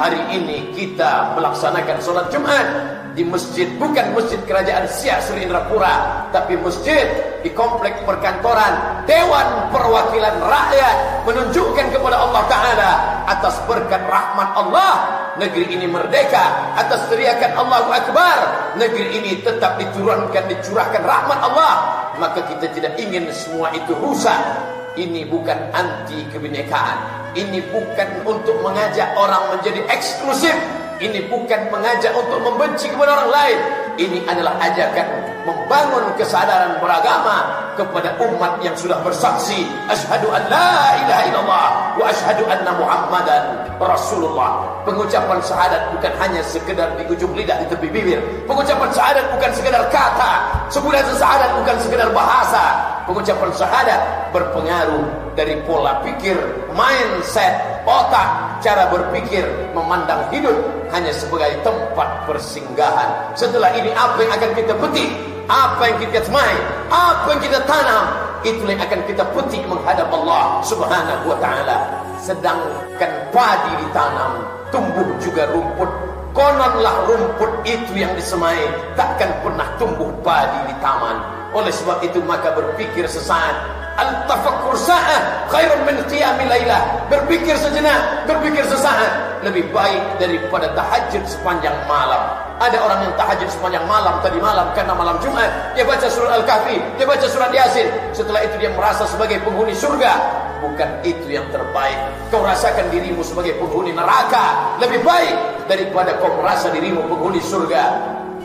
hari ini kita melaksanakan sholat Jumat di masjid bukan masjid kerajaan Siak Sri Indrapura tapi masjid di komplek perkantoran Dewan Perwakilan Rakyat menunjukkan kepada Allah Taala atas berkat rahmat Allah negeri ini merdeka atas teriakan Allahu Akbar negeri ini tetap diturunkan dicurahkan rahmat Allah maka kita tidak ingin semua itu rusak ini bukan anti kebinekaan ini bukan untuk mengajak orang menjadi eksklusif ini bukan mengajak untuk membenci kepada orang lain. Ini adalah ajakan membangun kesadaran beragama kepada umat yang sudah bersaksi. Ashadu an la ilaha illallah wa ashadu anna muhammadan rasulullah. Pengucapan syahadat bukan hanya sekedar di ujung lidah di tepi bibir. Pengucapan syahadat bukan sekedar kata. Sebulan syahadat bukan sekedar bahasa. Pengucapan syahadat berpengaruh dari pola pikir, mindset, otak, cara berpikir, memandang hidup hanya sebagai tempat persinggahan. Setelah ini apa yang akan kita petik? Apa yang kita semai? Apa yang kita tanam? Itulah yang akan kita petik menghadap Allah Subhanahu wa taala. Sedangkan padi ditanam, tumbuh juga rumput. Kononlah rumput itu yang disemai takkan pernah tumbuh padi di taman. Oleh sebab itu maka berpikir sesaat Al-tafakkur sa'ah khairun min qiyamil lailah. Berpikir sejenak, berpikir sesaat lebih baik daripada tahajud sepanjang malam. Ada orang yang tahajud sepanjang malam tadi malam karena malam Jumat dia baca surah Al-Kahfi, dia baca surah Yasin. Setelah itu dia merasa sebagai penghuni surga. Bukan itu yang terbaik. Kau rasakan dirimu sebagai penghuni neraka. Lebih baik daripada kau merasa dirimu penghuni surga.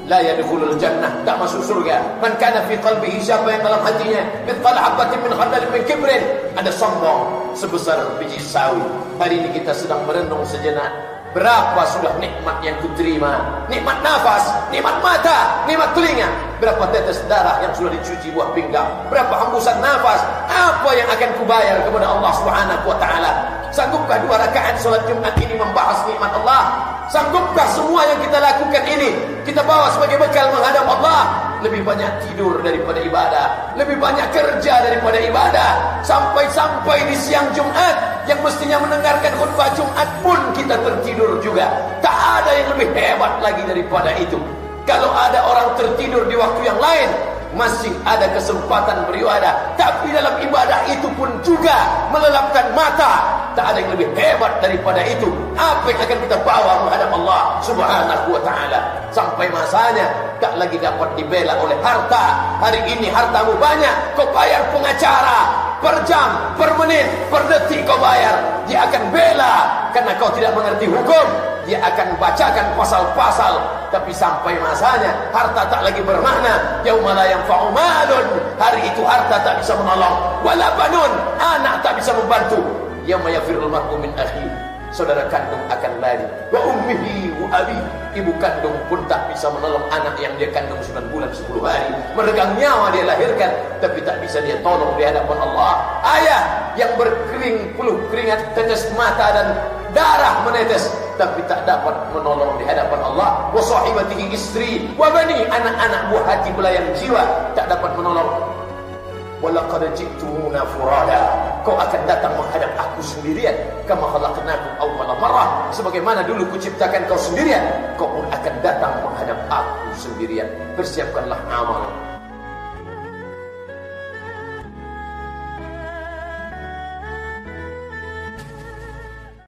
La yadkhulul jannah. Tak masuk surga. Man kana fi qalbihi siapa yang dalam hatinya mithqal habatin min khardal min kibrin. Ada sombong sebesar biji sawi. Hari ini kita sedang merenung sejenak. Berapa sudah nikmat yang kuterima? Nikmat nafas nikmat mata nikmat telinga berapa tetes darah yang sudah dicuci buah pinggang berapa hembusan nafas apa yang akan kubayar kepada Allah Subhanahu wa taala sanggupkah dua rakaat salat Jumat ini membahas nikmat Allah Sanggupkah semua yang kita lakukan ini kita bawa sebagai bekal menghadap Allah? Lebih banyak tidur daripada ibadah, lebih banyak kerja daripada ibadah. Sampai-sampai di siang Jumat yang mestinya mendengarkan khutbah Jumat pun kita tertidur juga. Tak ada yang lebih hebat lagi daripada itu. Kalau ada orang tertidur di waktu yang lain, masih ada kesempatan beribadah. Tapi dalam ibadah itu pun juga melelapkan mata. Tak ada yang lebih hebat daripada itu. Apa yang akan kita bawa menghadap Allah subhanahu wa ta'ala? Sampai masanya tak lagi dapat dibela oleh harta. Hari ini hartamu banyak. Kau bayar pengacara per jam, per menit, per detik kau bayar. Dia akan bela karena kau tidak mengerti hukum. Dia akan bacakan pasal-pasal. Tapi sampai masanya harta tak lagi bermakna. Yaumala yanfa'u malun. Hari itu harta tak bisa menolong. Wala banun anak tak bisa membantu. Yauma yafirul mar'u min akhi saudara kandung akan lari wa ummihi wa abi. Ibu kandung pun tak bisa menolong anak yang dia kandung 9 bulan 10 hari. Meregang nyawa dia lahirkan tapi tak bisa dia tolong di hadapan Allah. Ayah yang berkering peluh keringat tetes mata dan darah menetes tapi tak dapat menolong di hadapan Allah. Wa sahibatihi istri wa bani anak-anak buah hati belayang jiwa tak dapat menolong. Walaqad ji'tumuna furada kau akan datang menghadap aku sendirian. Kama khalaqnakum awwala marrah. Sebagaimana dulu kuciptakan kau sendirian kau pun akan datang menghadap aku sendirian. Persiapkanlah amal